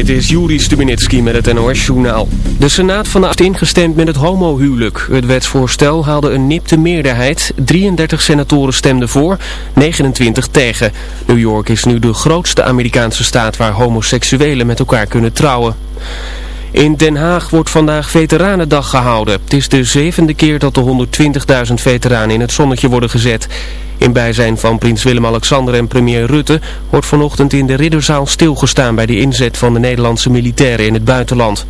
Dit is Juri Stubenitski met het NOS-journaal. De Senaat van de heeft ingestemd met het homohuwelijk. Het wetsvoorstel haalde een nipte meerderheid. 33 senatoren stemden voor, 29 tegen. New York is nu de grootste Amerikaanse staat waar homoseksuelen met elkaar kunnen trouwen. In Den Haag wordt vandaag Veteranendag gehouden. Het is de zevende keer dat de 120.000 veteranen in het zonnetje worden gezet. In bijzijn van prins Willem-Alexander en premier Rutte wordt vanochtend in de Ridderzaal stilgestaan bij de inzet van de Nederlandse militairen in het buitenland.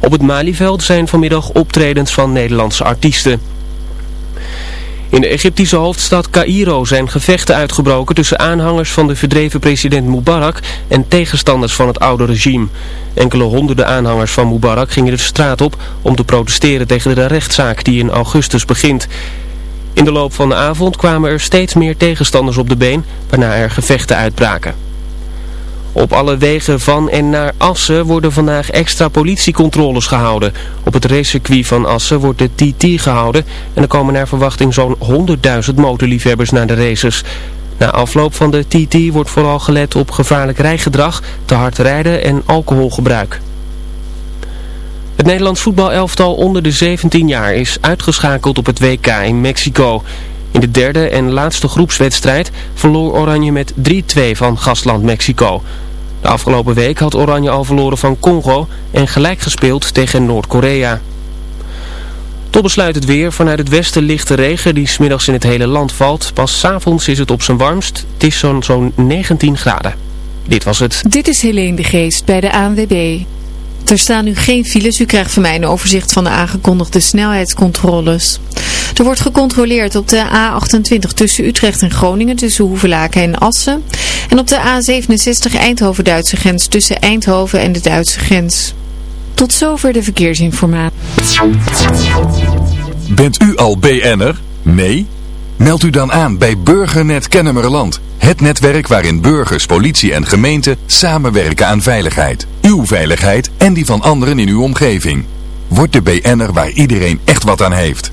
Op het Malieveld zijn vanmiddag optredens van Nederlandse artiesten. In de Egyptische hoofdstad Cairo zijn gevechten uitgebroken tussen aanhangers van de verdreven president Mubarak en tegenstanders van het oude regime. Enkele honderden aanhangers van Mubarak gingen de straat op om te protesteren tegen de rechtszaak die in augustus begint. In de loop van de avond kwamen er steeds meer tegenstanders op de been, waarna er gevechten uitbraken. Op alle wegen van en naar Assen worden vandaag extra politiecontroles gehouden. Op het racecircuit van Assen wordt de TT gehouden en er komen naar verwachting zo'n 100.000 motorliefhebbers naar de races. Na afloop van de TT wordt vooral gelet op gevaarlijk rijgedrag, te hard rijden en alcoholgebruik. Het Nederlands voetbalelftal onder de 17 jaar is uitgeschakeld op het WK in Mexico. In de derde en laatste groepswedstrijd verloor Oranje met 3-2 van gastland Mexico. De afgelopen week had Oranje al verloren van Congo en gelijk gespeeld tegen Noord-Korea. Tot besluit het weer. Vanuit het westen ligt de regen die smiddags in het hele land valt. Pas s'avonds is het op zijn warmst. Het is zo'n zo'n 19 graden. Dit was het. Dit is Helene de Geest bij de ANWB. Er staan nu geen files. U krijgt van mij een overzicht van de aangekondigde snelheidscontroles. Er wordt gecontroleerd op de A28 tussen Utrecht en Groningen, tussen Hoevelaken en Assen. En op de A67 Eindhoven-Duitse grens tussen Eindhoven en de Duitse grens. Tot zover de verkeersinformatie. Bent u al BN'er? Nee? Meld u dan aan bij Burgernet Kennemerland. Het netwerk waarin burgers, politie en gemeente samenwerken aan veiligheid. Uw veiligheid en die van anderen in uw omgeving. Word de BN'er waar iedereen echt wat aan heeft.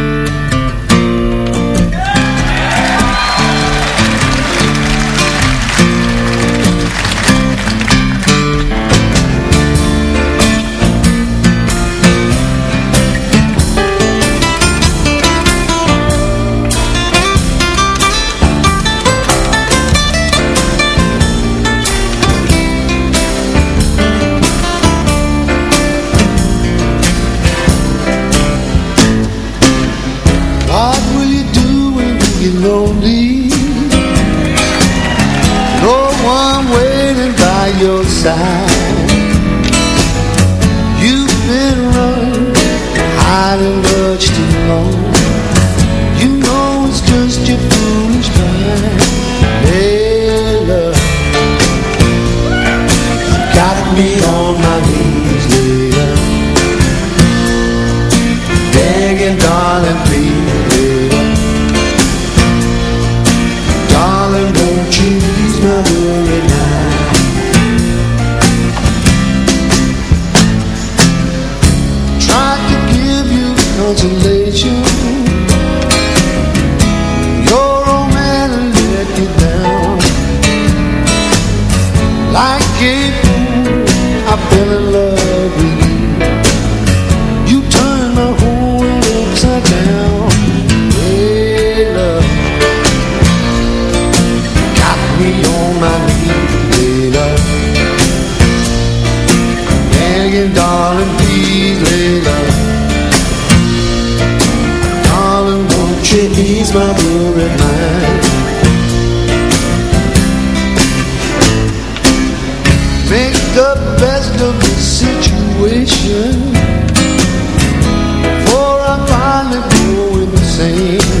Voor For I'm finally in the same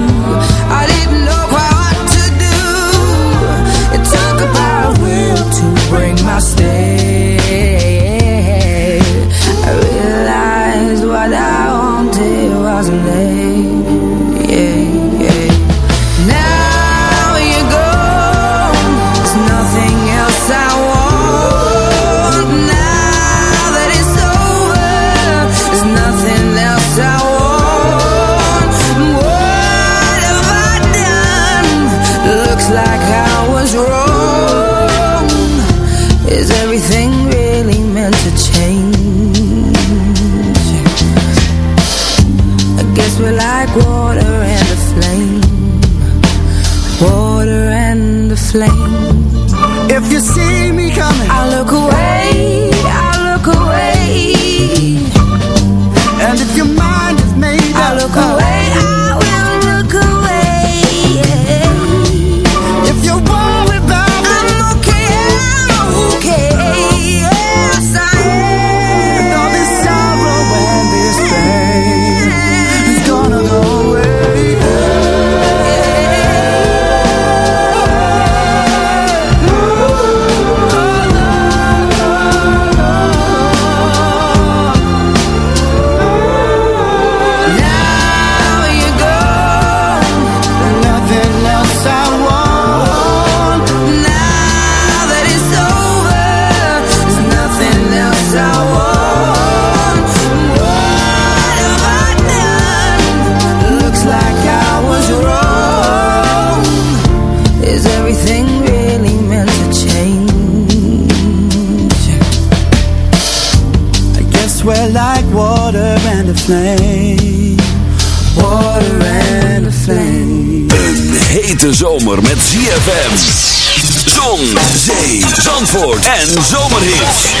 bring my stay. En Zomerhits.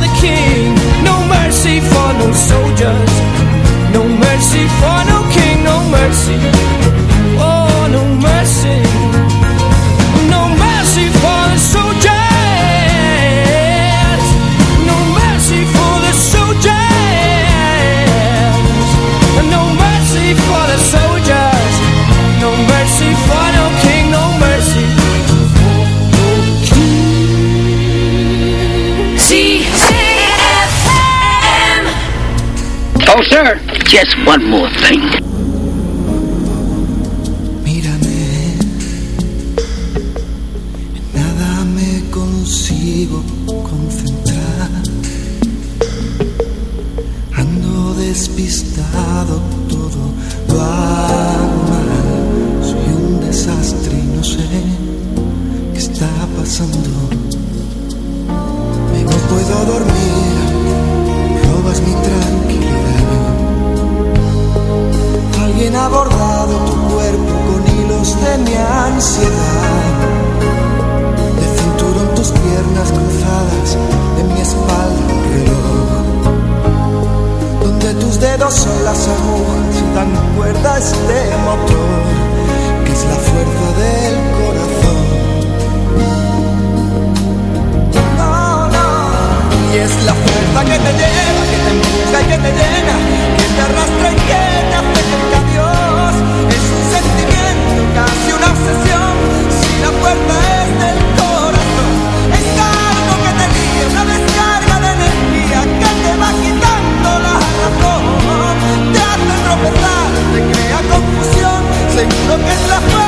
the king. sir. Just one more thing. lo que es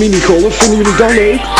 minigolf. Vinden jullie dat leuk?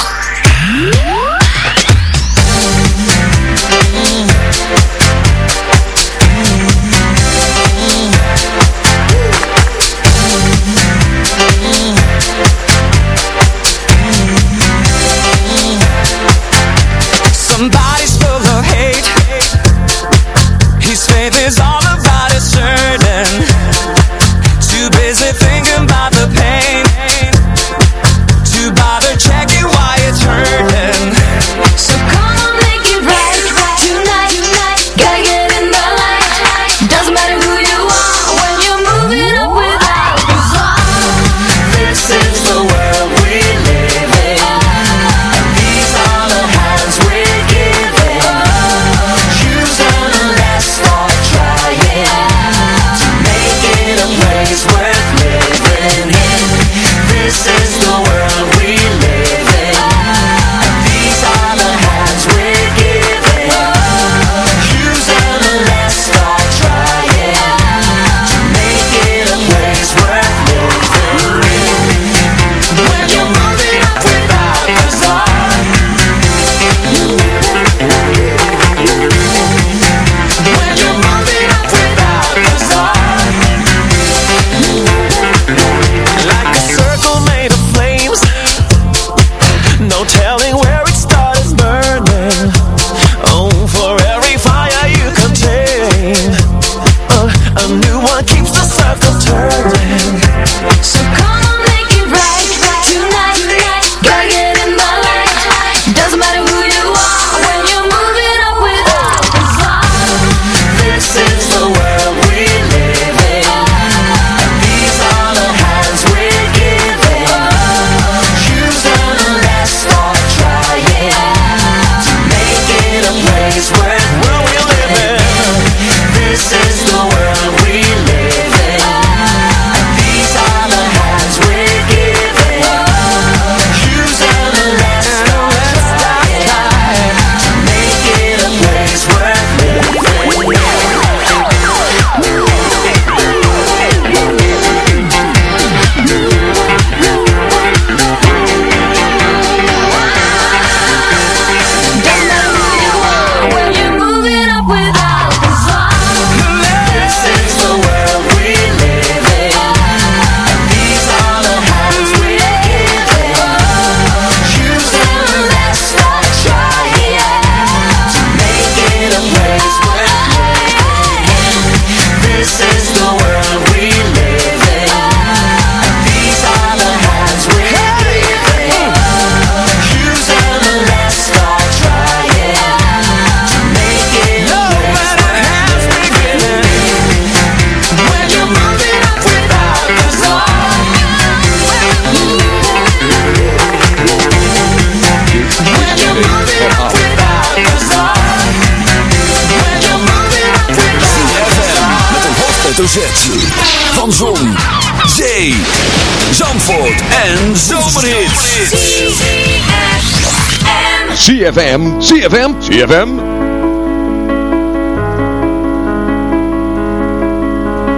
ZFM, CFM. CFM.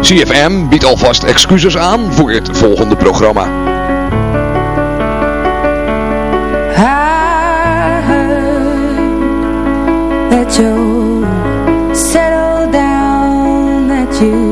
CFM biedt alvast excuses aan voor het volgende programma. I heard that you settled down, that you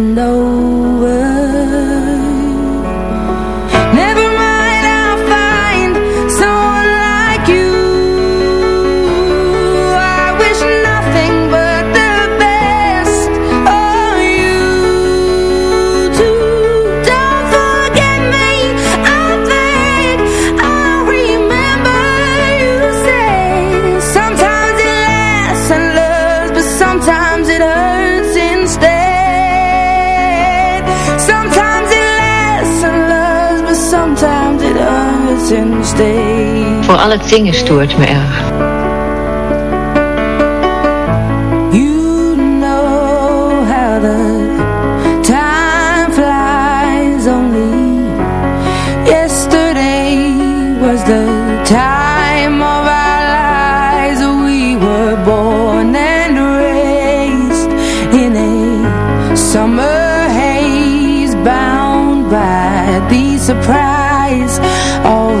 Voor alle dingen stoort me erg.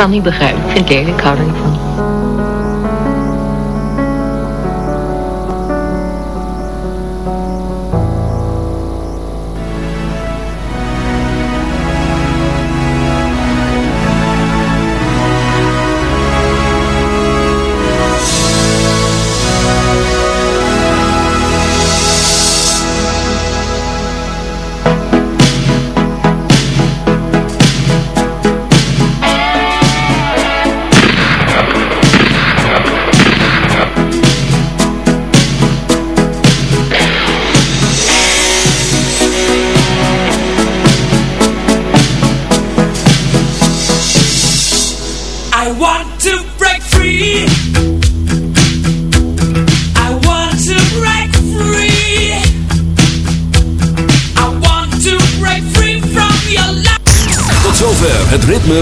Ik kan niet begrijpen. Ik vind het lelijk, ik hou er niet van.